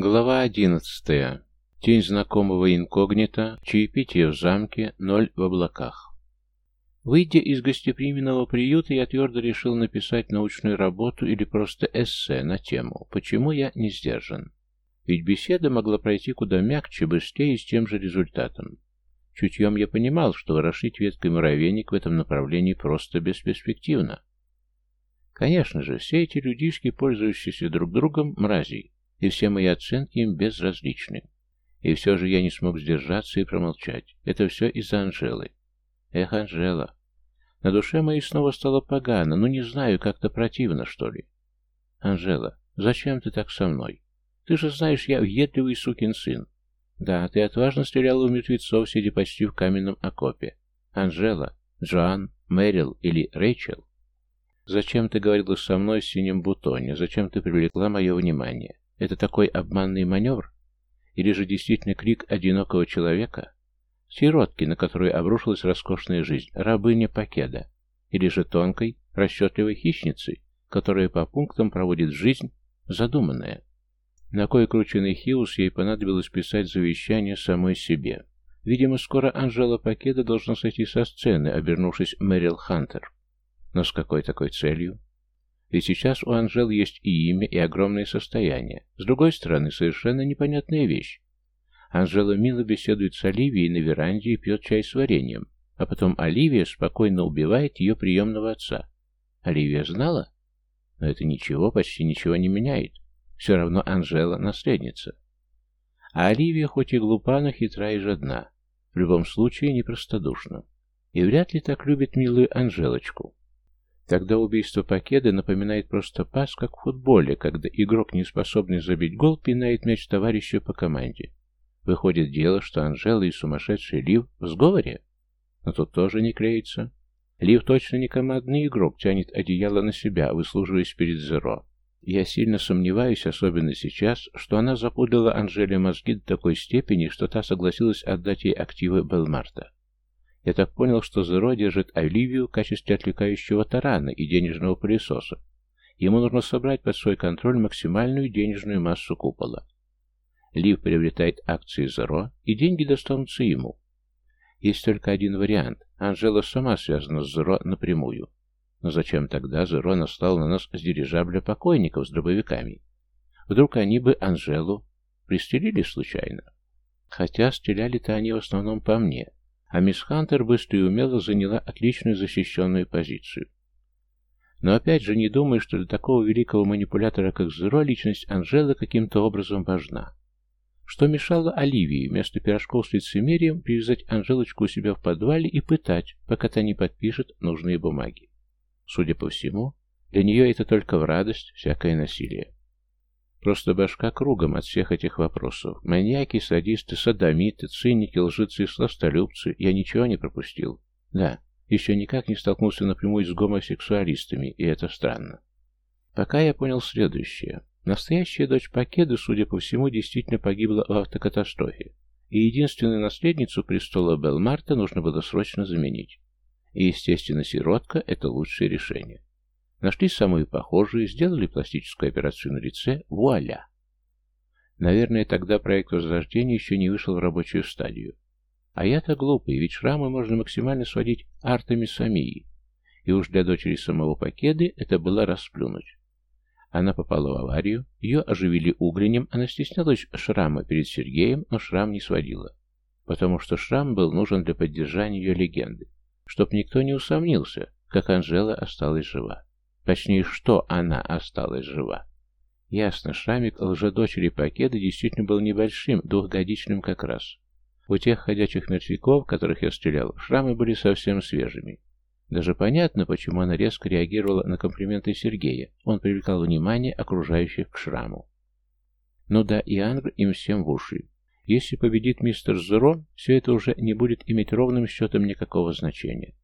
Глава одиннадцатая. Тень знакомого инкогнито, чаепитие в замке, ноль в облаках. Выйдя из гостеприимного приюта, я твердо решил написать научную работу или просто эссе на тему «Почему я не сдержан?». Ведь беседа могла пройти куда мягче, быстрее и с тем же результатом. Чутьем я понимал, что ворошить веткой муравейник в этом направлении просто бесперспективно. Конечно же, все эти людишки, пользующиеся друг другом, мрази, и все мои оценки им безразличны. И все же я не смог сдержаться и промолчать. Это все из-за Анжелы. Эх, Анжела. На душе моей снова стало погано, ну не знаю, как-то противно, что ли. Анжела, зачем ты так со мной? Ты же знаешь, я въедливый сукин сын. Да, ты отважно стреляла у мертвецов, сидя почти в каменном окопе. Анжела, Джоан, Мэрил или Рэйчел? Зачем ты говорила со мной в синем бутоне? Зачем ты привлекла мое внимание? Это такой обманный маневр? Или же действительно крик одинокого человека? Сиротки, на которую обрушилась роскошная жизнь, рабыня Покеда? Или же тонкой, расчетливой хищницы, которая по пунктам проводит жизнь, задуманная? На кой крученный Хиус ей понадобилось писать завещание самой себе? Видимо, скоро Анжела Покеда должна сойти со сцены, обернувшись Мэрил Хантер. Но с какой такой целью? Ведь сейчас у Анжел есть и имя, и огромное состояние. С другой стороны, совершенно непонятная вещь. Анжела мило беседует с Оливией на веранде и пьет чай с вареньем, а потом Оливия спокойно убивает ее приемного отца. Оливия знала? Но это ничего, почти ничего не меняет. Все равно Анжела наследница. А Оливия хоть и глупа, но хитра и жадна. В любом случае непростодушна. И вряд ли так любит милую Анжелочку. Тогда убийство Покеды напоминает просто пас, как в футболе, когда игрок, не способный забить гол, пинает мяч товарищу по команде. Выходит дело, что Анжела и сумасшедший Лив в сговоре. Но тут тоже не клеится. Лив точно не командный игрок, тянет одеяло на себя, выслуживаясь перед Зеро. Я сильно сомневаюсь, особенно сейчас, что она запудрила Анжеле мозги до такой степени, что та согласилась отдать ей активы Белмарта. Я так понял, что Зеро держит Оливию в качестве отвлекающего тарана и денежного пылесоса. Ему нужно собрать под свой контроль максимальную денежную массу купола. Лив приобретает акции Зеро, и деньги достанутся ему. Есть только один вариант. Анжела сама связана с Зеро напрямую. Но зачем тогда Зеро наслал на нас с дирижабля покойников с дробовиками? Вдруг они бы Анжелу пристрелили случайно? Хотя стреляли-то они в основном по мне, а мисс Хантер быстро и умело заняла отличную защищенную позицию. Но опять же не думаю, что для такого великого манипулятора, как Зеро, личность Анжелы каким-то образом важна. Что мешало Оливии вместо пирожков с лицемерием привязать Анжелочку у себя в подвале и пытать, пока та не подпишет нужные бумаги. Судя по всему, для нее это только в радость всякое насилие. Просто башка кругом от всех этих вопросов. Маньяки, садисты, садомиты, циники, лжецы, сластолюбцы. Я ничего не пропустил. Да, еще никак не столкнулся напрямую с гомосексуалистами, и это странно. Пока я понял следующее. Настоящая дочь Пакеды, судя по всему, действительно погибла в автокатастрофе, и единственную наследницу престола Белмарта нужно было срочно заменить. И, естественно, сиротка – это лучшее решение. Нашли самую похожую, сделали пластическую операцию на лице, вуаля! Наверное, тогда проект возрождения еще не вышел в рабочую стадию. А я-то глупый, ведь шрамы можно максимально сводить артами самии. И уж для дочери самого Покеды это было расплюнуть. Она попала в аварию, ее оживили угренем, она стеснялась шрама перед Сергеем, но шрам не сводила. Потому что шрам был нужен для поддержания ее легенды. Чтоб никто не усомнился, как Анжела осталась жива. Точнее, что она осталась жива. Ясно, шрамик лжедочери Покеда действительно был небольшим, двухгодичным как раз. У тех ходячих мертвяков, которых я стрелял, шрамы были совсем свежими. Даже понятно, почему она резко реагировала на комплименты Сергея. Он привлекал внимание окружающих к шраму. Ну да, и Ангр им всем в уши. Если победит мистер Зеро, все это уже не будет иметь ровным счетом никакого значения.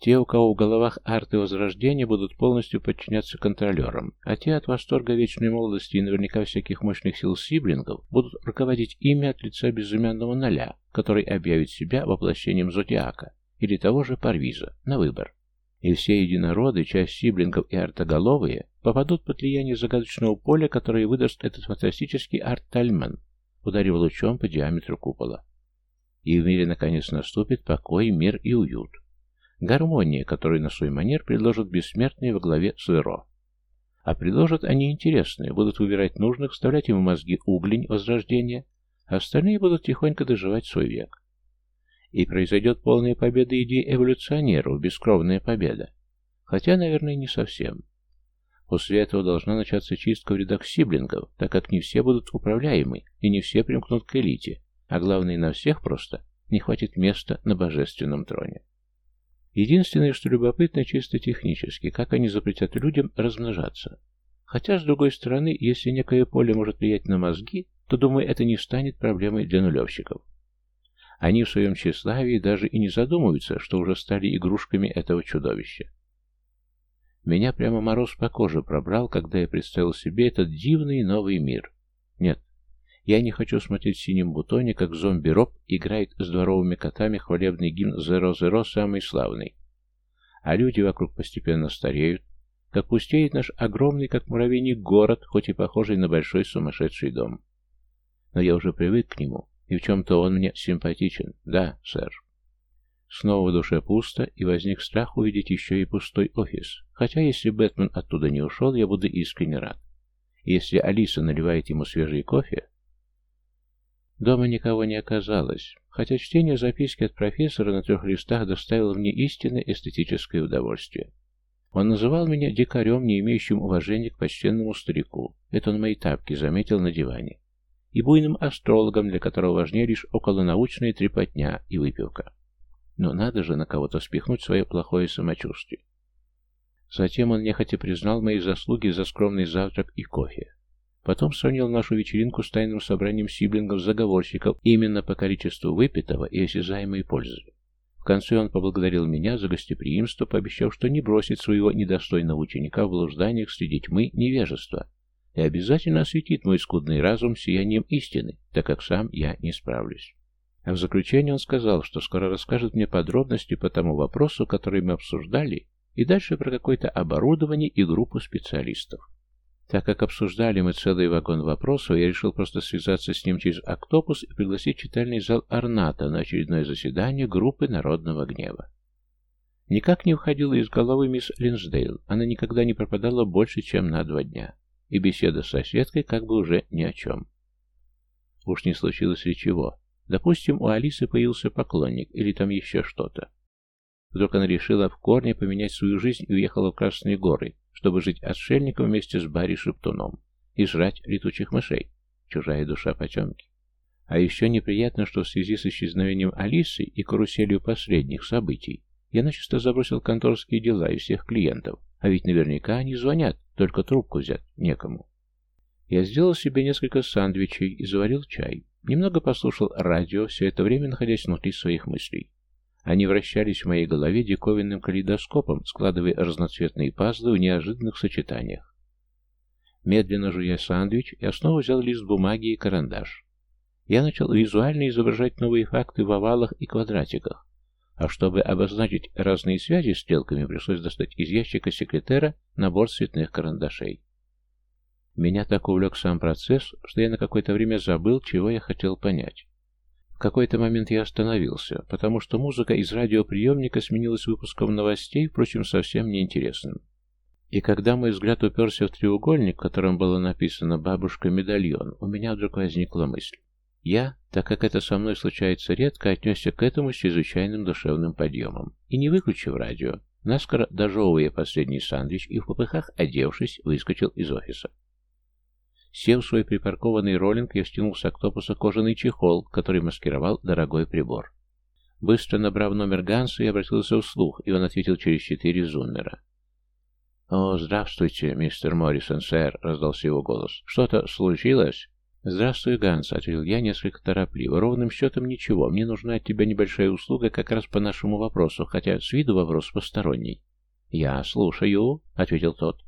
Те, у кого в головах арты Возрождения, будут полностью подчиняться контролерам, а те от восторга вечной молодости и наверняка всяких мощных сил сиблингов будут руководить ими от лица безымянного ноля, который объявит себя воплощением Зодиака или того же Парвиза, на выбор. И все единороды, часть сиблингов и артоголовые, попадут под влияние загадочного поля, которое выдаст этот фантастический арт-тальман, ударив лучом по диаметру купола. И в мире наконец наступит покой, мир и уют. Гармония, которую на свой манер предложат бессмертные во главе с Эро. А предложат они интересные, будут выбирать нужных, вставлять им в мозги углень возрождения, а остальные будут тихонько доживать свой век. И произойдет полная победа идей эволюционеров, бескровная победа. Хотя, наверное, не совсем. После этого должна начаться чистка в рядах сиблингов, так как не все будут управляемы, и не все примкнут к элите, а главное, на всех просто не хватит места на божественном троне. Единственное, что любопытно чисто технически, как они запретят людям размножаться. Хотя, с другой стороны, если некое поле может влиять на мозги, то, думаю, это не станет проблемой для нулевщиков. Они в своем тщеславии даже и не задумываются, что уже стали игрушками этого чудовища. Меня прямо мороз по коже пробрал, когда я представил себе этот дивный новый мир. Нет, я не хочу смотреть в синем бутоне, как зомби-роб играет с дворовыми котами хвалебный гимн «Зеро-Зеро» самый славный. А люди вокруг постепенно стареют, как пустеет наш огромный, как муравейник, город, хоть и похожий на большой сумасшедший дом. Но я уже привык к нему, и в чем-то он мне симпатичен. Да, сэр. Снова в душе пусто, и возник страх увидеть еще и пустой офис. Хотя, если Бэтмен оттуда не ушел, я буду искренне рад. Если Алиса наливает ему свежий кофе, Дома никого не оказалось, хотя чтение записки от профессора на трех листах доставило мне истинное эстетическое удовольствие. Он называл меня дикарем, не имеющим уважения к почтенному старику. Это он мои тапки заметил на диване. И буйным астрологом, для которого важнее лишь околонаучная трепотня и выпивка. Но надо же на кого-то спихнуть свое плохое самочувствие. Затем он нехотя признал мои заслуги за скромный завтрак и кофе. Потом сравнил нашу вечеринку с тайным собранием сиблингов-заговорщиков именно по количеству выпитого и осязаемой пользы. В конце он поблагодарил меня за гостеприимство, пообещав, что не бросит своего недостойного ученика в блужданиях среди тьмы невежества и обязательно осветит мой скудный разум сиянием истины, так как сам я не справлюсь. А в заключение он сказал, что скоро расскажет мне подробности по тому вопросу, который мы обсуждали, и дальше про какое-то оборудование и группу специалистов. Так как обсуждали мы целый вагон вопросов, я решил просто связаться с ним через «Октопус» и пригласить читальный зал «Орната» на очередное заседание группы народного гнева. Никак не уходила из головы мисс Линсдейл, она никогда не пропадала больше, чем на два дня, и беседа с соседкой как бы уже ни о чем. Уж не случилось ли чего. Допустим, у Алисы появился поклонник, или там еще что-то. Вдруг она решила в корне поменять свою жизнь и уехала в Красные горы, чтобы жить отшельником вместе с Барри Шептуном и жрать летучих мышей. Чужая душа потемки. А еще неприятно, что в связи с исчезновением Алисы и каруселью последних событий я начисто забросил конторские дела и всех клиентов, а ведь наверняка они звонят, только трубку взять некому. Я сделал себе несколько сандвичей и заварил чай. Немного послушал радио, все это время находясь внутри своих мыслей. Они вращались в моей голове диковинным калейдоскопом, складывая разноцветные пазлы в неожиданных сочетаниях. Медленно жуя сандвич, я снова взял лист бумаги и карандаш. Я начал визуально изображать новые факты в овалах и квадратиках, а чтобы обозначить разные связи стрелками, пришлось достать из ящика секретера набор цветных карандашей. Меня так увлек сам процесс, что я на какое-то время забыл, чего я хотел понять. В какой-то момент я остановился, потому что музыка из радиоприемника сменилась выпуском новостей, впрочем, совсем неинтересным. И когда мой взгляд уперся в треугольник, в котором было написано «Бабушка-медальон», у меня вдруг возникла мысль. Я, так как это со мной случается редко, отнесся к этому с чрезвычайным душевным подъемом. И не выключив радио, наскоро дожевывая последний сандвич и в попыхах, одевшись, выскочил из офиса. Сев в свой припаркованный роллинг, я стянул с октопуса кожаный чехол, который маскировал дорогой прибор. Быстро набрав номер Ганса, я обратился вслух, и он ответил через четыре зуммера. «О, здравствуйте, мистер Моррисон, сэр», — раздался его голос. «Что-то случилось?» «Здравствуй, Ганс», — ответил я несколько торопливо. «Ровным счетом ничего. Мне нужна от тебя небольшая услуга как раз по нашему вопросу, хотя с виду вопрос посторонний». «Я слушаю», — ответил тот.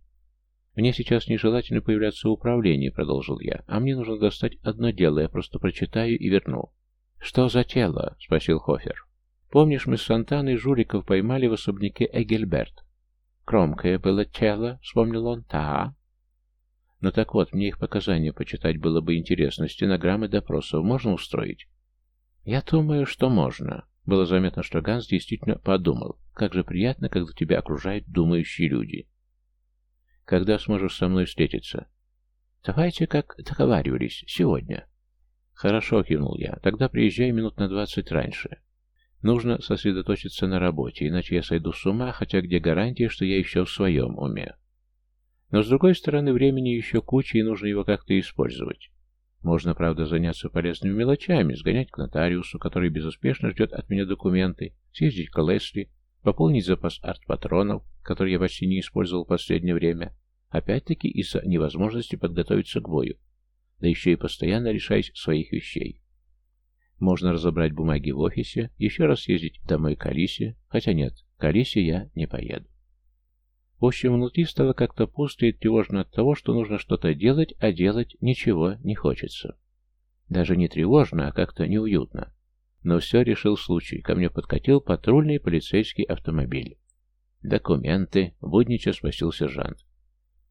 «Мне сейчас нежелательно появляться в управлении», — продолжил я. «А мне нужно достать одно дело, я просто прочитаю и верну». «Что за тело?» — спросил Хофер. Помнишь, мы с Сантаной жуликов поймали в особняке Эгельберт? Кромкое было тело, вспомнил он. Та. Ну так вот, мне их показания почитать было бы интересно. Стенограммы допросов можно устроить? Я думаю, что можно. Было заметно, что Ганс действительно подумал. Как же приятно, когда тебя окружают думающие люди. Когда сможешь со мной встретиться? Давайте, как договаривались, сегодня. Хорошо, кивнул я. Тогда приезжай минут на двадцать раньше. Нужно сосредоточиться на работе, иначе я сойду с ума, хотя где гарантия, что я еще в своем уме. Но с другой стороны, времени еще куча, и нужно его как-то использовать. Можно, правда, заняться полезными мелочами, сгонять к нотариусу, который безуспешно ждет от меня документы, съездить к Лесли, пополнить запас арт-патронов, который я почти не использовал в последнее время, опять-таки из-за невозможности подготовиться к бою, да еще и постоянно лишаясь своих вещей. Можно разобрать бумаги в офисе, еще раз съездить домой к Алисе, хотя нет, к Алисе я не поеду. В общем, внутри стало как-то пусто и тревожно от того, что нужно что-то делать, а делать ничего не хочется. Даже не тревожно, а как-то неуютно. Но все решил случай. Ко мне подкатил патрульный полицейский автомобиль. «Документы», — буднича спросил сержант.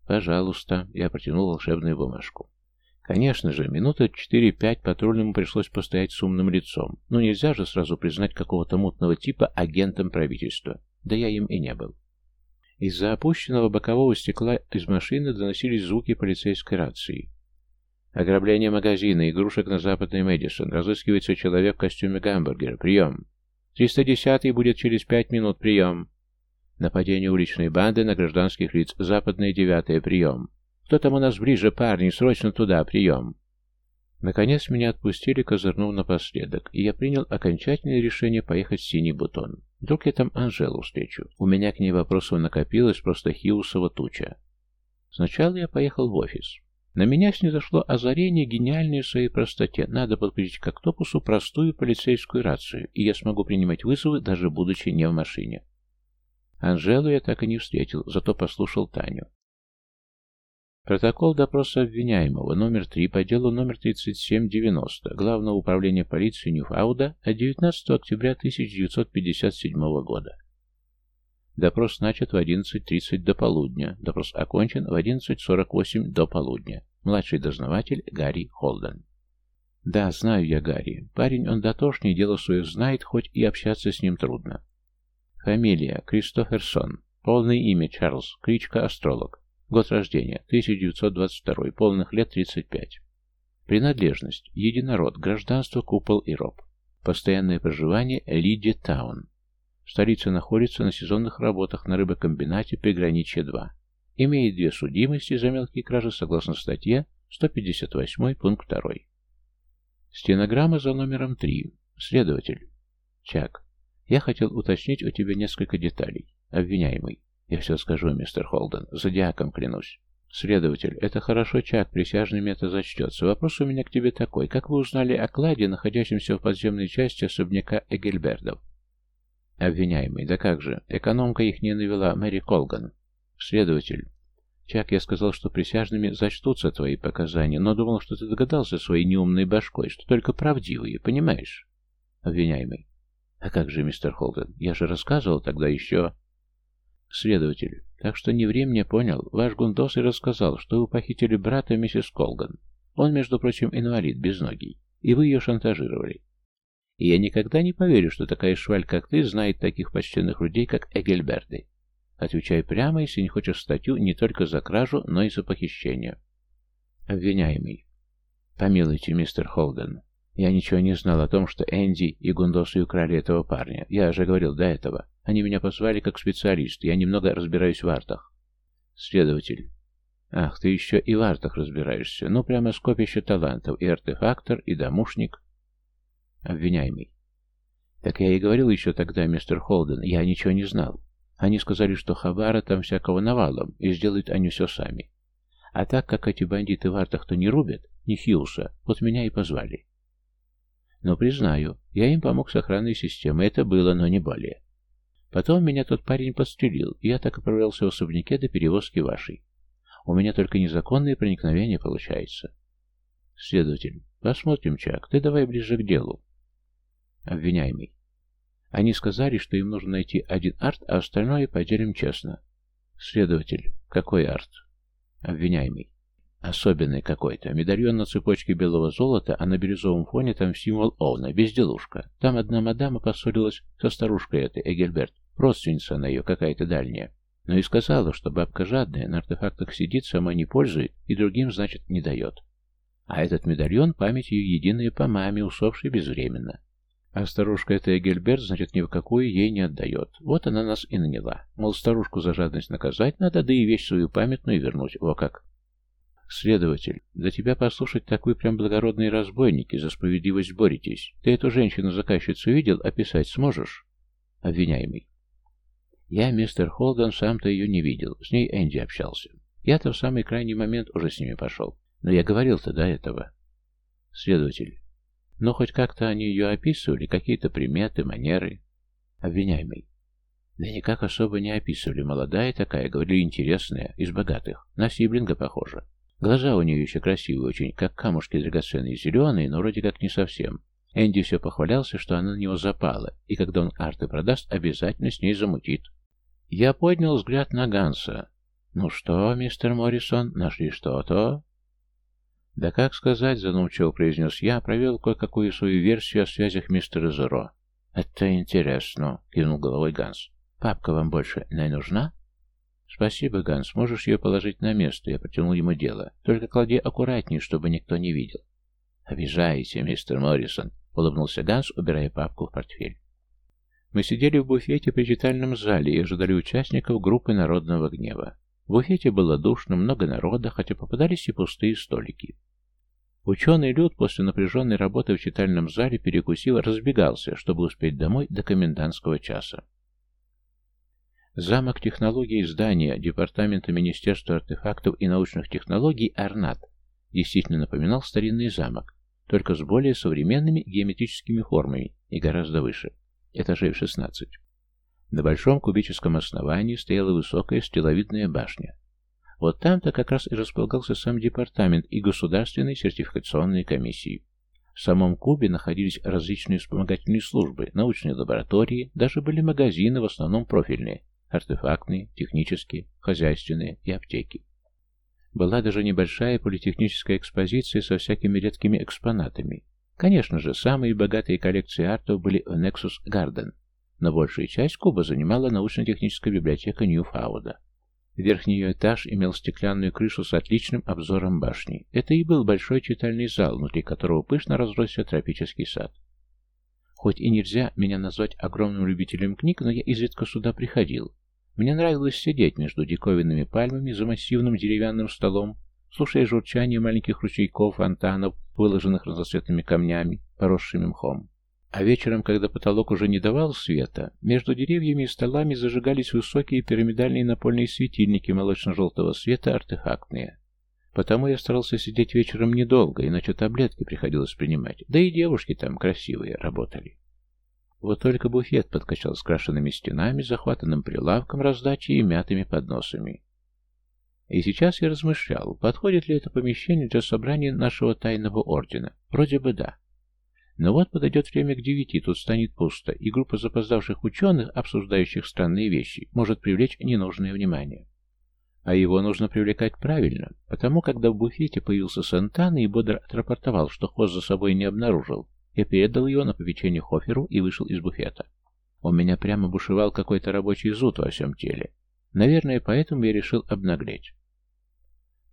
«Пожалуйста», — я протянул волшебную бумажку. Конечно же, минуты четыре-пять патрульному пришлось постоять с умным лицом, но нельзя же сразу признать какого-то мутного типа агентом правительства. Да я им и не был. Из-за опущенного бокового стекла из машины доносились звуки полицейской рации. Ограбление магазина, игрушек на западной Мэдисон. Разыскивается человек в костюме гамбургера. Прием. 310-й будет через пять минут. Прием. Нападение уличной банды на гражданских лиц. Западная девятая. Прием. «Кто там у нас ближе, парни? Срочно туда! Прием!» Наконец меня отпустили, козырнув напоследок, и я принял окончательное решение поехать в Синий Бутон. Вдруг я там Анжелу встречу. У меня к ней вопросов накопилось просто хиусова туча. Сначала я поехал в офис. На меня снизошло озарение, гениальное в своей простоте. Надо подключить к октопусу простую полицейскую рацию, и я смогу принимать вызовы, даже будучи не в машине. Анжелу я так и не встретил, зато послушал Таню. Протокол допроса обвиняемого номер 3 по делу номер 3790 Главного управления полиции Ньюфауда от 19 октября 1957 года. Допрос начат в 11.30 до полудня. Допрос окончен в 11.48 до полудня. Младший дознаватель Гарри Холден. Да, знаю я Гарри. Парень он дотошный, дело свое знает, хоть и общаться с ним трудно. Фамилия Кристоферсон. Полное имя Чарльз. Кличка Астролог. Год рождения 1922, полных лет 35. Принадлежность единород, гражданство, купол и роб. Постоянное проживание Лиди Таун. Столица находится на сезонных работах на рыбокомбинате Приграничье 2. Имеет две судимости за мелкие кражи согласно статье 158 пункт 2. Стенограмма за номером 3. Следователь. Чак. Я хотел уточнить у тебя несколько деталей. Обвиняемый. Я все скажу, мистер Холден. Зодиаком клянусь. Следователь, это хорошо, Чак, присяжными это зачтется. Вопрос у меня к тебе такой. Как вы узнали о кладе, находящемся в подземной части особняка Эгельбердов? Обвиняемый, да как же, экономка их не навела, Мэри Колган. Следователь, Чак, я сказал, что присяжными зачтутся твои показания, но думал, что ты догадался своей неумной башкой, что только правдивые, понимаешь? Обвиняемый. А как же, мистер Холден, я же рассказывал тогда еще... Следователь. Так что не ври мне, понял. Ваш Гундос и рассказал, что вы похитили брата миссис Колган. Он, между прочим, инвалид, без ноги. И вы ее шантажировали. И я никогда не поверю, что такая шваль, как ты, знает таких почтенных людей, как Эгельберды. Отвечай прямо, если не хочешь статью не только за кражу, но и за похищение. Обвиняемый. Помилуйте, мистер Холден. Я ничего не знал о том, что Энди и Гундосы украли этого парня. Я же говорил до этого. Они меня позвали как специалист, я немного разбираюсь в артах. Следователь. Ах, ты еще и в артах разбираешься. Ну, прямо скопище талантов. И артефактор, и домушник. Обвиняемый. Так я и говорил еще тогда, мистер Холден, я ничего не знал. Они сказали, что Хабара там всякого навалом, и сделают они все сами. А так как эти бандиты в артах-то не рубят, ни Хьюса, вот меня и позвали. Но признаю, я им помог с охранной системой, это было, но не более. Потом меня тот парень подстрелил, и я так отправлялся в особняке до перевозки вашей. У меня только незаконное проникновение получается. Следователь. Посмотрим, Чак. Ты давай ближе к делу. Обвиняемый. Они сказали, что им нужно найти один арт, а остальное поделим честно. Следователь. Какой арт? Обвиняемый. Особенный какой-то. Медальон на цепочке белого золота, а на бирюзовом фоне там символ Овна, безделушка. Там одна мадама поссорилась со старушкой этой, Эгельберт. Родственница она ее, какая-то дальняя. Но и сказала, что бабка жадная, на артефактах сидит, сама не пользует и другим, значит, не дает. А этот медальон — память ее единая по маме, усопшей безвременно. А старушка эта Эгельберт, значит, ни в какую ей не отдает. Вот она нас и наняла. Мол, старушку за жадность наказать надо, да и вещь свою памятную вернуть. Во как. Следователь, да тебя послушать так вы прям благородные разбойники, за справедливость боретесь. Ты эту женщину-заказчицу видел, описать сможешь? Обвиняемый. Я, мистер Холден, сам-то ее не видел. С ней Энди общался. Я-то в самый крайний момент уже с ними пошел. Но я говорил-то до этого. Следователь. Но хоть как-то они ее описывали, какие-то приметы, манеры. Обвиняемый. Да никак особо не описывали. Молодая такая, говорили, интересная, из богатых. На Сиблинга похожа. Глаза у нее еще красивые очень, как камушки драгоценные, зеленые, но вроде как не совсем. Энди все похвалялся, что она на него запала, и когда он арты продаст, обязательно с ней замутит. Я поднял взгляд на Ганса. «Ну что, мистер Моррисон, нашли что-то?» «Да как сказать», — задумчиво произнес я, провел кое-какую свою версию о связях мистера Зеро. «Это интересно», — кивнул головой Ганс. «Папка вам больше не нужна?» «Спасибо, Ганс, можешь ее положить на место», — я протянул ему дело. «Только клади аккуратнее, чтобы никто не видел». «Обижаете, мистер Моррисон», — улыбнулся Ганс, убирая папку в портфель. Мы сидели в буфете при читальном зале и ожидали участников группы народного гнева. В буфете было душно, много народа, хотя попадались и пустые столики. Ученый люд после напряженной работы в читальном зале перекусил, разбегался, чтобы успеть домой до комендантского часа. Замок технологий здания Департамента Министерства артефактов и научных технологий «Арнат» действительно напоминал старинный замок, только с более современными геометрическими формами и гораздо выше, этажей в 16. На большом кубическом основании стояла высокая стеловидная башня. Вот там-то как раз и располагался сам департамент и государственные сертификационные комиссии. В самом Кубе находились различные вспомогательные службы, научные лаборатории, даже были магазины, в основном профильные, артефактные, технические, хозяйственные и аптеки. Была даже небольшая политехническая экспозиция со всякими редкими экспонатами. Конечно же, самые богатые коллекции артов были в Nexus Garden, но большую часть Куба занимала научно-техническая библиотека Ньюфауда. Верхний ее этаж имел стеклянную крышу с отличным обзором башни. Это и был большой читальный зал, внутри которого пышно разросся тропический сад. Хоть и нельзя меня назвать огромным любителем книг, но я изредка сюда приходил. Мне нравилось сидеть между диковинными пальмами за массивным деревянным столом, слушая журчание маленьких ручейков, фонтанов, выложенных разноцветными камнями, поросшими мхом. А вечером, когда потолок уже не давал света, между деревьями и столами зажигались высокие пирамидальные напольные светильники молочно-желтого света, артефактные. Потому я старался сидеть вечером недолго, иначе таблетки приходилось принимать, да и девушки там красивые работали. Вот только буфет подкачал с крашенными стенами, захватанным прилавком, раздачей и мятыми подносами. И сейчас я размышлял, подходит ли это помещение для собрания нашего тайного ордена. Вроде бы да. Но вот подойдет время к девяти, тут станет пусто, и группа запоздавших ученых, обсуждающих странные вещи, может привлечь ненужное внимание. А его нужно привлекать правильно, потому когда в буфете появился Сантана и бодро отрапортовал, что хвост за собой не обнаружил, я передал его на попечение Хоферу и вышел из буфета. У меня прямо бушевал какой-то рабочий зуд во всем теле. Наверное, поэтому я решил обнаглеть.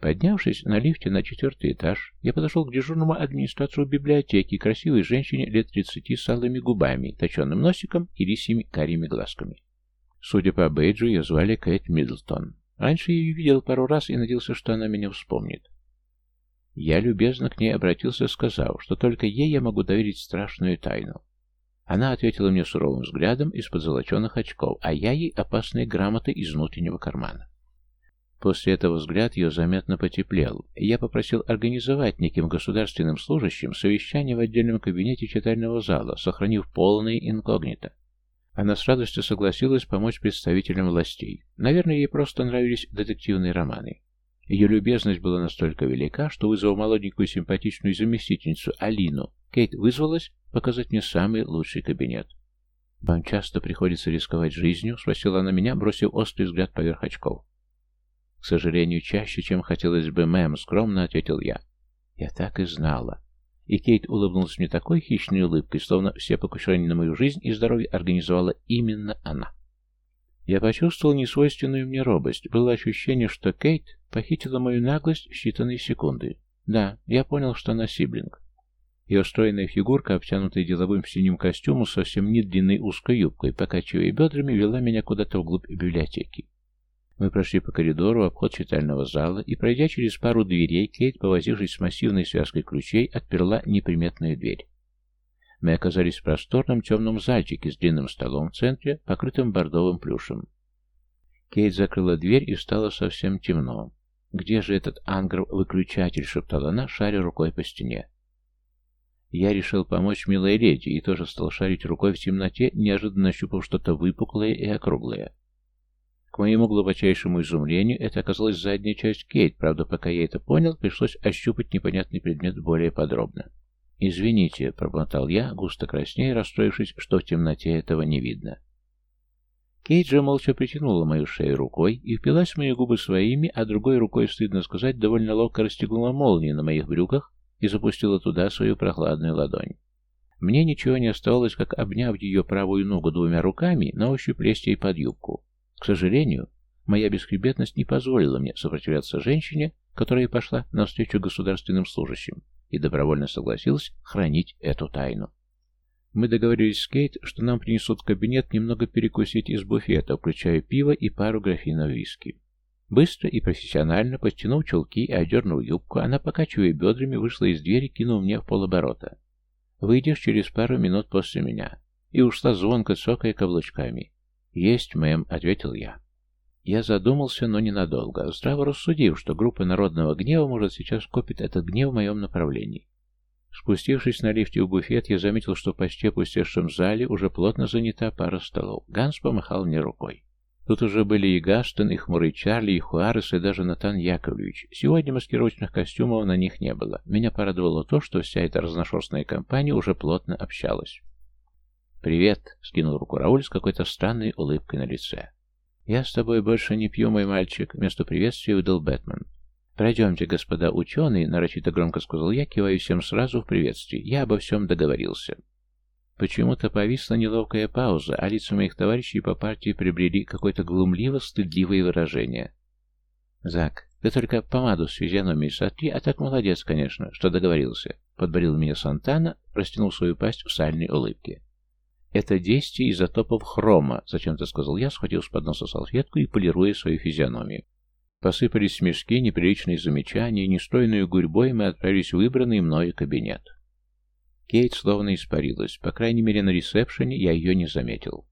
Поднявшись на лифте на четвертый этаж, я подошел к дежурному администратору библиотеки, красивой женщине лет тридцати с алыми губами, точенным носиком и лисьими карими глазками. Судя по бейджу, ее звали Кэт Миддлтон. Раньше я ее видел пару раз и надеялся, что она меня вспомнит. Я любезно к ней обратился, сказав, что только ей я могу доверить страшную тайну. Она ответила мне суровым взглядом из-под золоченых очков, а я ей опасные грамоты из внутреннего кармана. После этого взгляд ее заметно потеплел, и я попросил организовать неким государственным служащим совещание в отдельном кабинете читального зала, сохранив полное инкогнито. Она с радостью согласилась помочь представителям властей. Наверное, ей просто нравились детективные романы. Ее любезность была настолько велика, что вызвала молоденькую симпатичную заместительницу Алину. Кейт вызвалась показать мне самый лучший кабинет. «Вам часто приходится рисковать жизнью?» — спросила она меня, бросив острый взгляд поверх очков. «К сожалению, чаще, чем хотелось бы, мэм», — скромно ответил я. «Я так и знала». И Кейт улыбнулась мне такой хищной улыбкой, словно все покушения на мою жизнь и здоровье организовала именно она. Я почувствовал несвойственную мне робость. Было ощущение, что Кейт похитила мою наглость в считанные секунды. Да, я понял, что она сиблинг. Ее стройная фигурка, обтянутая деловым синим костюмом, совсем не длинной узкой юбкой, покачивая бедрами, вела меня куда-то вглубь библиотеки. Мы прошли по коридору, обход читального зала, и, пройдя через пару дверей, Кейт, повозившись с массивной связкой ключей, отперла неприметную дверь. Мы оказались в просторном темном зальчике с длинным столом в центре, покрытым бордовым плюшем. Кейт закрыла дверь и стало совсем темно. «Где же этот ангр-выключатель?» — шептала она, шаря рукой по стене. Я решил помочь милой леди и тоже стал шарить рукой в темноте, неожиданно ощупав что-то выпуклое и округлое. К моему глубочайшему изумлению, это оказалась задняя часть Кейт, правда, пока я это понял, пришлось ощупать непонятный предмет более подробно. «Извините», — пробормотал я, густо краснея, расстроившись, что в темноте этого не видно. Кейт же молча притянула мою шею рукой и впилась в мои губы своими, а другой рукой, стыдно сказать, довольно ловко расстегнула молнии на моих брюках и запустила туда свою прохладную ладонь. Мне ничего не оставалось, как обняв ее правую ногу двумя руками, на ощупь лезть ей под юбку. К сожалению, моя бесхребетность не позволила мне сопротивляться женщине, которая пошла навстречу государственным служащим и добровольно согласилась хранить эту тайну. Мы договорились с Кейт, что нам принесут в кабинет немного перекусить из буфета, включая пиво и пару графинов виски. Быстро и профессионально, подтянув чулки и одернув юбку, она, покачивая бедрами, вышла из двери, кинув мне в полоборота. «Выйдешь через пару минут после меня». И ушла звонко, цокая каблучками. «Есть, мэм», — ответил я. Я задумался, но ненадолго, здраво рассудив, что группа народного гнева может сейчас копит этот гнев в моем направлении. Спустившись на лифте в буфет, я заметил, что в почти опустевшем зале уже плотно занята пара столов. Ганс помахал мне рукой. Тут уже были и Гастон, и Хмурый Чарли, и Хуарес, и даже Натан Яковлевич. Сегодня маскировочных костюмов на них не было. Меня порадовало то, что вся эта разношерстная компания уже плотно общалась. «Привет!» — скинул руку Рауль с какой-то странной улыбкой на лице. «Я с тобой больше не пью, мой мальчик», — вместо приветствия выдал Бэтмен. «Пройдемте, господа ученые», — нарочито громко сказал я, киваю всем сразу в приветствии. «Я обо всем договорился». Почему-то повисла неловкая пауза, а лица моих товарищей по партии приобрели какое-то глумливо-стыдливое выражение. «Зак, ты только помаду с физиономией сотри, а так молодец, конечно, что договорился», — подборил меня Сантана, растянул свою пасть в сальной улыбке. «Это действие изотопов хрома», — зачем-то сказал я, схватил с подноса салфетку и полируя свою физиономию. Посыпались смешки, неприличные замечания, нестройную гурьбой мы отправились в выбранный мною кабинет. Кейт словно испарилась, по крайней мере на ресепшене я ее не заметил.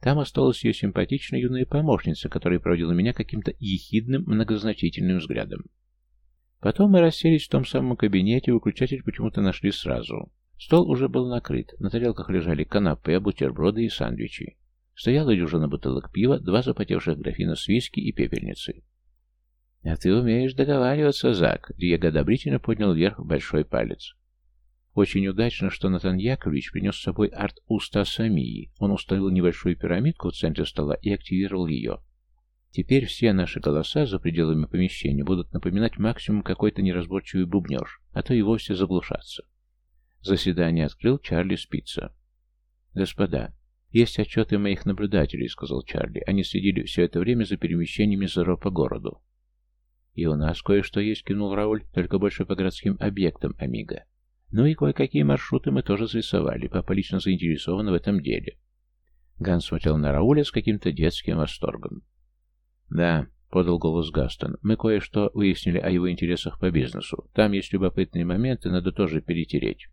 Там осталась ее симпатичная юная помощница, которая проводила меня каким-то ехидным, многозначительным взглядом. Потом мы расселись в том самом кабинете, выключатель почему-то нашли сразу. Стол уже был накрыт, на тарелках лежали канапе, бутерброды и сандвичи. Стояла дюжина бутылок пива, два запотевших графина с виски и пепельницы. «А ты умеешь договариваться, Зак!» Диего одобрительно поднял вверх большой палец. Очень удачно, что Натан Яковлевич принес с собой арт Уста Самии. Он установил небольшую пирамидку в центре стола и активировал ее. Теперь все наши голоса за пределами помещения будут напоминать максимум какой-то неразборчивый бубнеж, а то и вовсе заглушаться. Заседание открыл Чарли Спица. «Господа, есть отчеты моих наблюдателей», — сказал Чарли. «Они следили все это время за перемещениями Зеро по городу. «И у нас кое-что есть», — кивнул Рауль, — «только больше по городским объектам, Амиго. Ну и кое-какие маршруты мы тоже зарисовали, папа лично заинтересован в этом деле». Ганс смотрел на Рауля с каким-то детским восторгом. «Да», — подал голос Гастон, — «мы кое-что выяснили о его интересах по бизнесу. Там есть любопытные моменты, надо тоже перетереть».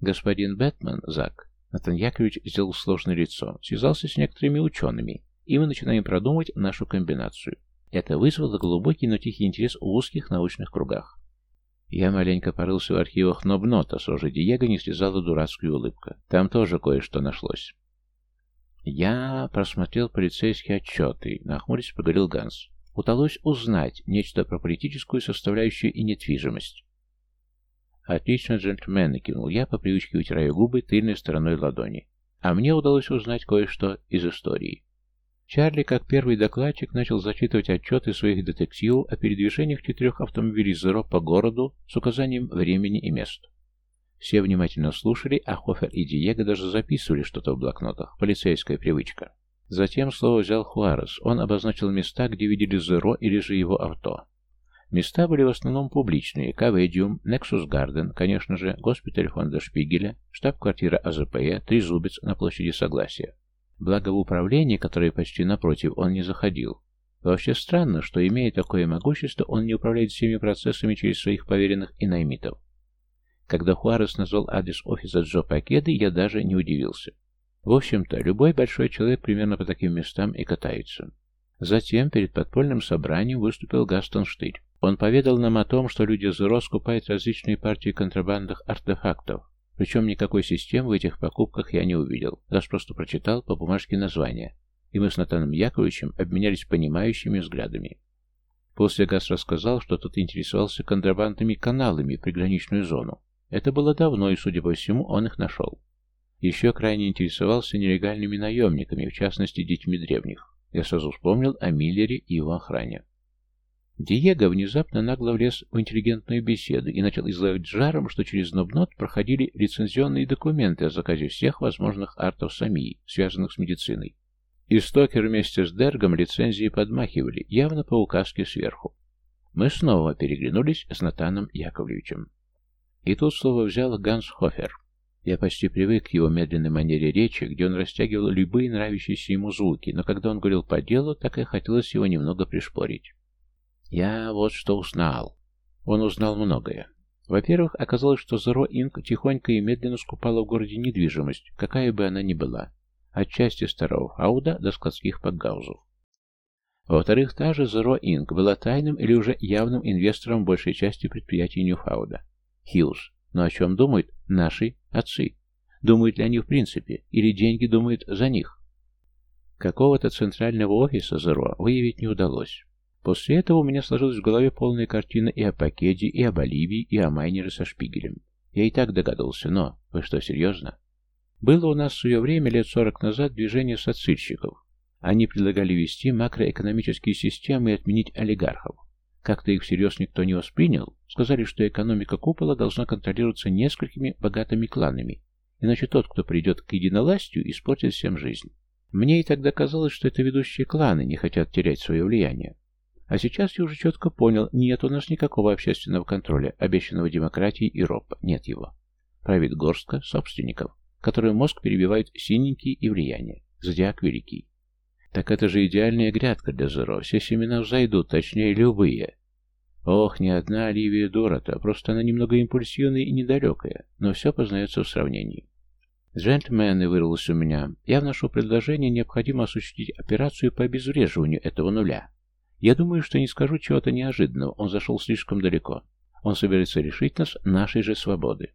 Господин Бэтмен, Зак, Натан Яковлевич сделал сложное лицо, связался с некоторыми учеными, и мы начинаем продумывать нашу комбинацию. Это вызвало глубокий, но тихий интерес в узких научных кругах. Я маленько порылся в архивах Нобнота, с рожи Диего не слезала дурацкая улыбка. Там тоже кое-что нашлось. Я просмотрел полицейские отчеты, нахмурясь поговорил Ганс. Удалось узнать нечто про политическую составляющую и недвижимость. «Отлично, джентльмены», — кивнул я, по привычке утирая губы тыльной стороной ладони. а мне удалось узнать кое-что из истории. Чарли, как первый докладчик, начал зачитывать отчеты своих детективов о передвижениях четырех автомобилей Зеро по городу с указанием времени и мест. Все внимательно слушали, а Хофер и Диего даже записывали что-то в блокнотах. Полицейская привычка. Затем слово взял Хуарес. Он обозначил места, где видели Зеро или же его авто. Места были в основном публичные. Каведиум, Нексус Гарден, конечно же, госпиталь фонда Шпигеля, штаб-квартира АЗПЕ, Трезубец на площади Согласия. Благо в управлении, которое почти напротив, он не заходил. Вообще странно, что, имея такое могущество, он не управляет всеми процессами через своих поверенных и наймитов. Когда Хуарес назвал адрес офиса Джо Пакеды, я даже не удивился. В общем-то, любой большой человек примерно по таким местам и катается. Затем перед подпольным собранием выступил Гастон Штырь. Он поведал нам о том, что люди Зеро скупают различные партии контрабандных артефактов, причем никакой системы в этих покупках я не увидел, даже просто прочитал по бумажке название, и мы с Натаном Яковлевичем обменялись понимающими взглядами. После Гас рассказал, что тот интересовался контрабандными каналами приграничную зону. Это было давно, и, судя по всему, он их нашел. Еще крайне интересовался нелегальными наемниками, в частности, детьми древних. Я сразу вспомнил о Миллере и его охране. Диего внезапно нагло влез в интеллигентную беседу и начал излагать жаром, что через Нобнот проходили лицензионные документы о заказе всех возможных артов Самии, связанных с медициной. И Стокер вместе с Дергом лицензии подмахивали, явно по указке сверху. Мы снова переглянулись с Натаном Яковлевичем. И тут слово взял Ганс Хофер. Я почти привык к его медленной манере речи, где он растягивал любые нравящиеся ему звуки, но когда он говорил по делу, так и хотелось его немного пришпорить. Я вот что узнал. Он узнал многое. Во-первых, оказалось, что Zero Inc. тихонько и медленно скупала в городе недвижимость, какая бы она ни была, от части старого Фауда до складских подгаузов. Во-вторых, та же Zero Inc. была тайным или уже явным инвестором большей части предприятий Ньюфауда. Хьюз. Но о чем думают наши отцы? Думают ли они в принципе, или деньги думают за них? Какого-то центрального офиса Zero выявить не удалось. После этого у меня сложилась в голове полная картина и о Пакеде, и о Боливии, и о майнере со шпигелем. Я и так догадался, но... Вы что, серьезно? Было у нас в свое время, лет сорок назад, движение социльщиков. Они предлагали вести макроэкономические системы и отменить олигархов. Как-то их всерьез никто не воспринял. Сказали, что экономика купола должна контролироваться несколькими богатыми кланами. Иначе тот, кто придет к единовластию, испортит всем жизнь. Мне и тогда казалось, что это ведущие кланы не хотят терять свое влияние. А сейчас я уже четко понял, нет у нас никакого общественного контроля, обещанного демократией и РОП. Нет его. Правит горстка собственников, которые мозг перебивают синенькие и влияние. Зодиак великий. Так это же идеальная грядка для Зеро. Все семена взойдут, точнее любые. Ох, не одна Оливия дура-то, просто она немного импульсивная и недалекая, но все познается в сравнении. «Джентльмены», — вырвалось у меня, — «я вношу предложение, необходимо осуществить операцию по обезвреживанию этого нуля. Я думаю, что не скажу чего-то неожиданного, он зашел слишком далеко. Он собирается решить нас нашей же свободы.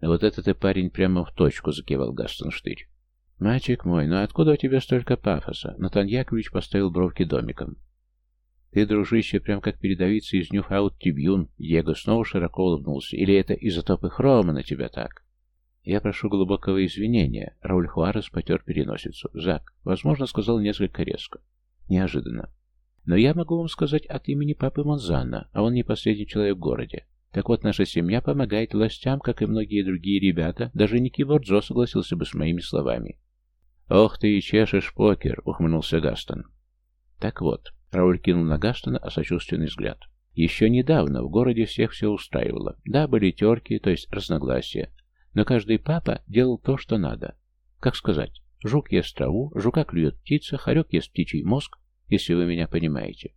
Вот этот и парень прямо в точку, закивал Гастон Штырь. Мальчик мой, ну откуда у тебя столько пафоса? Натан Яковлевич поставил бровки домиком. Ты, дружище, прям как передовица из Ньюфаут Трибьюн. Диего снова широко улыбнулся. Или это изотопы хрома на тебя так? Я прошу глубокого извинения. Рауль Хуарес потер переносицу. Зак, возможно, сказал несколько резко. Неожиданно. Но я могу вам сказать от имени папы Монзана, а он не последний человек в городе. Так вот, наша семья помогает властям, как и многие другие ребята, даже Ники Борджо согласился бы с моими словами. «Ох ты и чешешь покер!» — ухмыльнулся Гастон. Так вот, Рауль кинул на Гастона сочувственный взгляд. Еще недавно в городе всех все устраивало. Да, были терки, то есть разногласия, но каждый папа делал то, что надо. Как сказать, жук ест траву, жука клюет птица, хорек ест птичий мозг, если вы меня понимаете.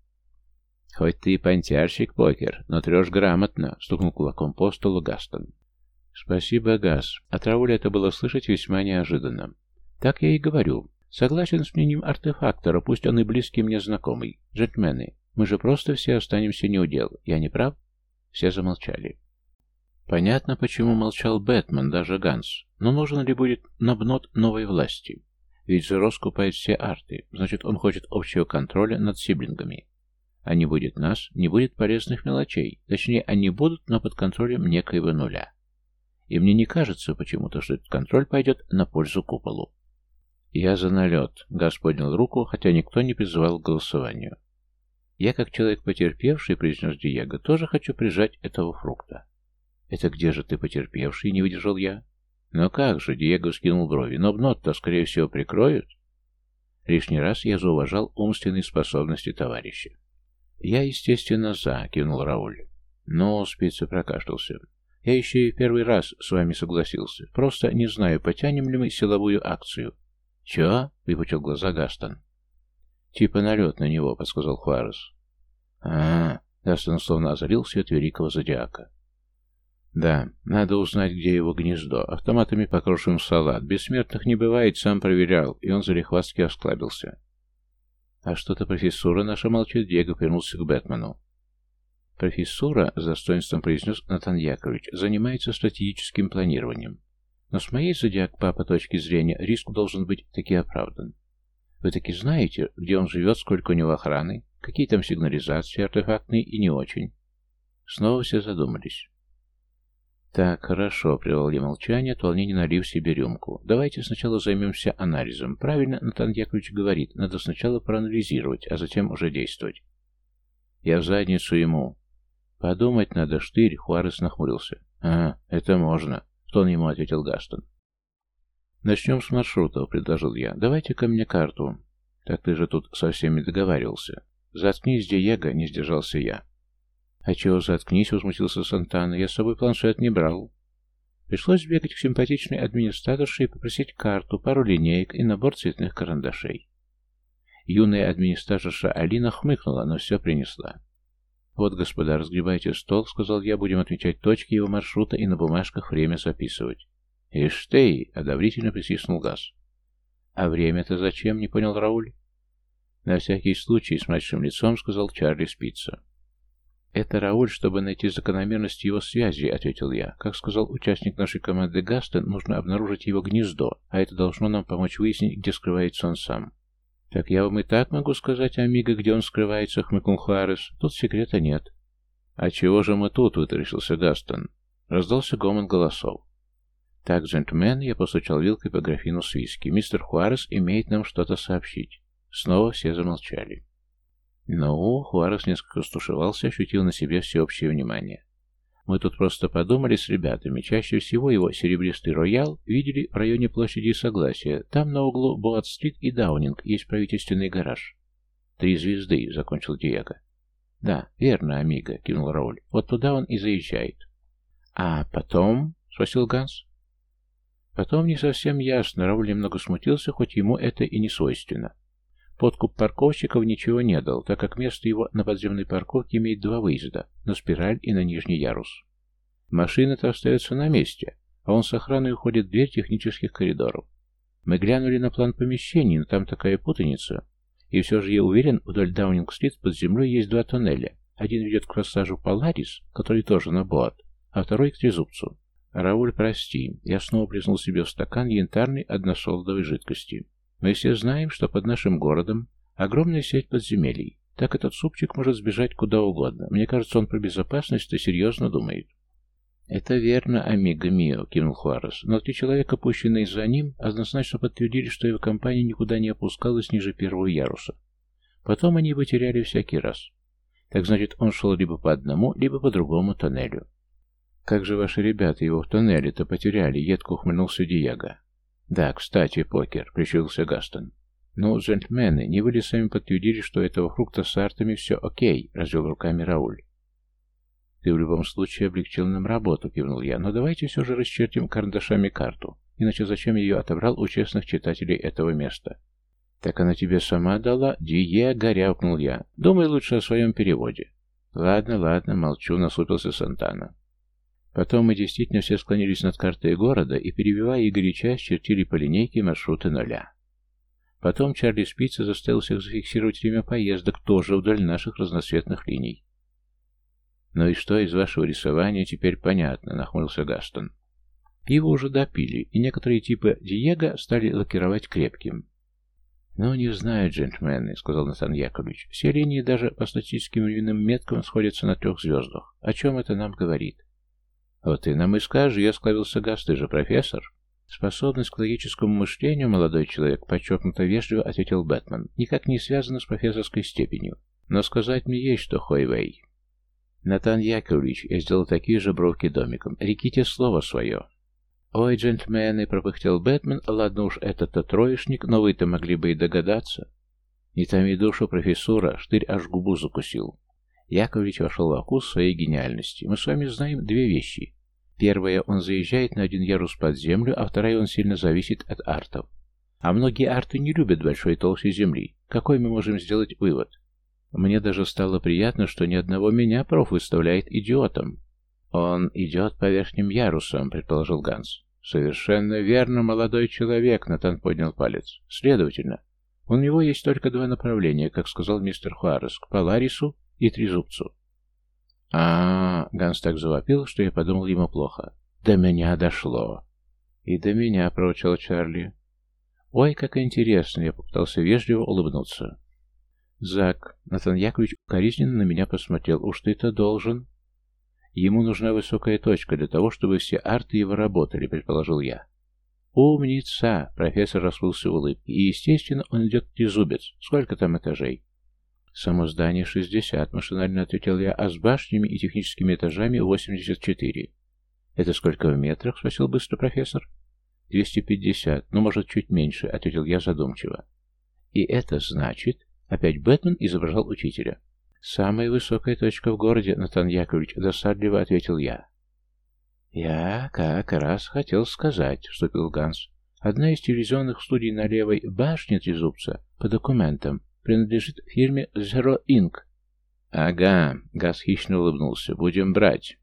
Хоть ты и понтярщик, покер, но трешь грамотно, стукнул кулаком по столу Гастон. Спасибо, Газ. От Рауля это было слышать весьма неожиданно. Так я и говорю. Согласен с мнением артефактора, пусть он и близкий мне знакомый. Джентльмены, мы же просто все останемся неудел. Я не прав? Все замолчали. Понятно, почему молчал Бэтмен, даже Ганс. Но нужен ли будет набнот новой власти? Ведь Зеро скупает все арты, значит, он хочет общего контроля над сиблингами. А не будет нас, не будет полезных мелочей. Точнее, они будут, но под контролем некоего нуля. И мне не кажется почему-то, что этот контроль пойдет на пользу куполу. Я за налет. Газ поднял руку, хотя никто не призывал к голосованию. Я, как человек потерпевший, произнес Диего, тоже хочу прижать этого фрукта. Это где же ты потерпевший, не выдержал я? Но как же, Диего скинул брови, но бнот-то, скорее всего, прикроют. Лишний раз я зауважал умственные способности товарища. «Я, естественно, за», — кивнул Рауль. Но спица прокашлялся. «Я еще и первый раз с вами согласился. Просто не знаю, потянем ли мы силовую акцию». «Чего?» — выпучил глаза Гастон. «Типа налет на него», — подсказал Хуарес. а, -а, -а Гастон словно озарил свет великого зодиака. «Да, надо узнать, где его гнездо. Автоматами покрошим салат. Бессмертных не бывает, сам проверял». И он залихватски осклабился. «А что-то профессура наша молчит», — Диего вернулся к Бэтмену. «Профессура», — с достоинством произнес Натан Яковлевич, — «занимается стратегическим планированием. Но с моей зодиак папа точки зрения риск должен быть таки оправдан. Вы таки знаете, где он живет, сколько у него охраны, какие там сигнализации, артефактные и не очень?» Снова все задумались. «Так, хорошо», — прервал я молчание, от волнения налив себе рюмку. «Давайте сначала займемся анализом. Правильно Натан Яковлевич говорит, надо сначала проанализировать, а затем уже действовать». «Я в задницу ему». «Подумать надо, штырь», — Хуарес нахмурился. «А, это можно», — в тон ему ответил Гастон. «Начнем с маршрутов», — предложил я. «Давайте ко мне карту». «Так ты же тут со всеми договаривался». «Заткнись, Диего», — не сдержался я. «А чего заткнись?» — возмутился Сантана. «Я с собой планшет не брал». Пришлось бегать к симпатичной администраторше и попросить карту, пару линеек и набор цветных карандашей. Юная администраторша Алина хмыкнула, но все принесла. «Вот, господа, разгребайте стол», — сказал я, — «будем отмечать точки его маршрута и на бумажках время записывать». «Ишь ты!» — одобрительно присвистнул Газ. «А время-то зачем?» — не понял Рауль. «На всякий случай», — с мрачным лицом сказал Чарли Спица. «Это Рауль, чтобы найти закономерность его связи», — ответил я. «Как сказал участник нашей команды Гастон, нужно обнаружить его гнездо, а это должно нам помочь выяснить, где скрывается он сам». «Так я вам и так могу сказать, Амиго, где он скрывается», — хмыкнул Хуарес. «Тут секрета нет». «А чего же мы тут?» — вытаращился Гастон. Раздался гомон голосов. «Так, джентльмен», — я постучал вилкой по графину с виски. «Мистер Хуарес имеет нам что-то сообщить». Снова все замолчали. Ну, Хуарес несколько стушевался, ощутил на себе всеобщее внимание. Мы тут просто подумали с ребятами. Чаще всего его серебристый роял видели в районе площади Согласия. Там на углу Боат-стрит и Даунинг есть правительственный гараж. «Три звезды», — закончил Диего. «Да, верно, Амиго», — кивнул Рауль. «Вот туда он и заезжает». «А потом?» — спросил Ганс. Потом не совсем ясно. Рауль немного смутился, хоть ему это и не свойственно. Подкуп парковщиков ничего не дал, так как место его на подземной парковке имеет два выезда, на спираль и на нижний ярус. Машина-то остается на месте, а он с охраной уходит в дверь технических коридоров. Мы глянули на план помещений, но там такая путаница. И все же я уверен, вдоль Даунинг-стрит под землей есть два тоннеля. Один ведет к пассажу Паларис, который тоже на Боат, а второй к Трезубцу. Рауль, прости, я снова плеснул себе в стакан янтарной односолодовой жидкости. Мы все знаем, что под нашим городом огромная сеть подземелий. Так этот супчик может сбежать куда угодно. Мне кажется, он про безопасность-то серьезно думает. «Это верно, амиго мио», — кивнул Хуарес. «Но три человека, пущенные за ним, однозначно подтвердили, что его компания никуда не опускалась ниже первого яруса. Потом они его теряли всякий раз. Так значит, он шел либо по одному, либо по другому тоннелю». «Как же ваши ребята его в тоннеле-то потеряли?» — едко ухмыльнулся Диего. «Да, кстати, покер», — прищурился Гастон. «Ну, джентльмены, не вы ли сами подтвердили, что этого фрукта с артами все окей?» — развел руками Рауль. «Ты в любом случае облегчил нам работу», — кивнул я. «Но давайте все же расчертим карандашами карту. Иначе зачем ее отобрал у честных читателей этого места?» «Так она тебе сама дала?» «Дие!» — горявкнул я. «Думай лучше о своем переводе». «Ладно, ладно, молчу», — насупился Сантана. Потом мы действительно все склонились над картой города и, перебивая и горяча, чертили по линейке маршруты нуля. Потом Чарли Спица заставил всех зафиксировать время поездок тоже вдоль наших разноцветных линий. «Ну и что из вашего рисования теперь понятно?» — нахмурился Гастон. Пиво уже допили, и некоторые типы Диего стали лакировать крепким. «Ну, не знаю, джентльмены», — сказал Натан Яковлевич. «Все линии даже по статическим львиным меткам сходятся на трех звездах. О чем это нам говорит?» «Вот ты нам и скажи», — я склавился Газ, ты же профессор. Способность к логическому мышлению, молодой человек, подчеркнуто вежливо ответил Бэтмен, никак не связана с профессорской степенью. Но сказать мне есть что, Хойвей. Натан Яковлевич, я сделал такие же бровки домиком. Реките слово свое. Ой, джентльмены, пропыхтел Бэтмен, ладно уж этот-то троечник, но вы-то могли бы и догадаться. Не томи душу профессора, штырь аж губу закусил. Яковлевич вошел в вкус своей гениальности. Мы с вами знаем две вещи. Первая, он заезжает на один ярус под землю, а вторая, он сильно зависит от артов. А многие арты не любят большой толщи земли. Какой мы можем сделать вывод? Мне даже стало приятно, что ни одного меня проф выставляет идиотом. Он идет по верхним ярусам, предположил Ганс. Совершенно верно, молодой человек, Натан поднял палец. Следовательно, у него есть только два направления, как сказал мистер Хуарес, к Поларису и Трезубцу. А, -а, а Ганс так завопил, что я подумал ему плохо. До меня дошло. И до меня, прочел Чарли. Ой, как интересно, я попытался вежливо улыбнуться. Зак, Натан Яковлевич укоризненно на меня посмотрел. Уж ты-то должен. Ему нужна высокая точка для того, чтобы все арты его работали, предположил я. «Умница!» — профессор расплылся в улыбке. «И, естественно, он идет трезубец. Сколько там этажей?» «Само здание шестьдесят», — машинально ответил я, «а с башнями и техническими этажами восемьдесят четыре». «Это сколько в метрах?» — спросил быстро профессор. «Двести пятьдесят, ну, может, чуть меньше», — ответил я задумчиво. «И это значит...» Опять Бэтмен изображал учителя. «Самая высокая точка в городе, Натан Яковлевич», — досадливо ответил я. «Я как раз хотел сказать», — вступил Ганс. «Одна из телевизионных студий на левой башне Трезубца по документам принадлежит фирме Zero Inc. «Ага», — Газ хищно улыбнулся, — «будем брать».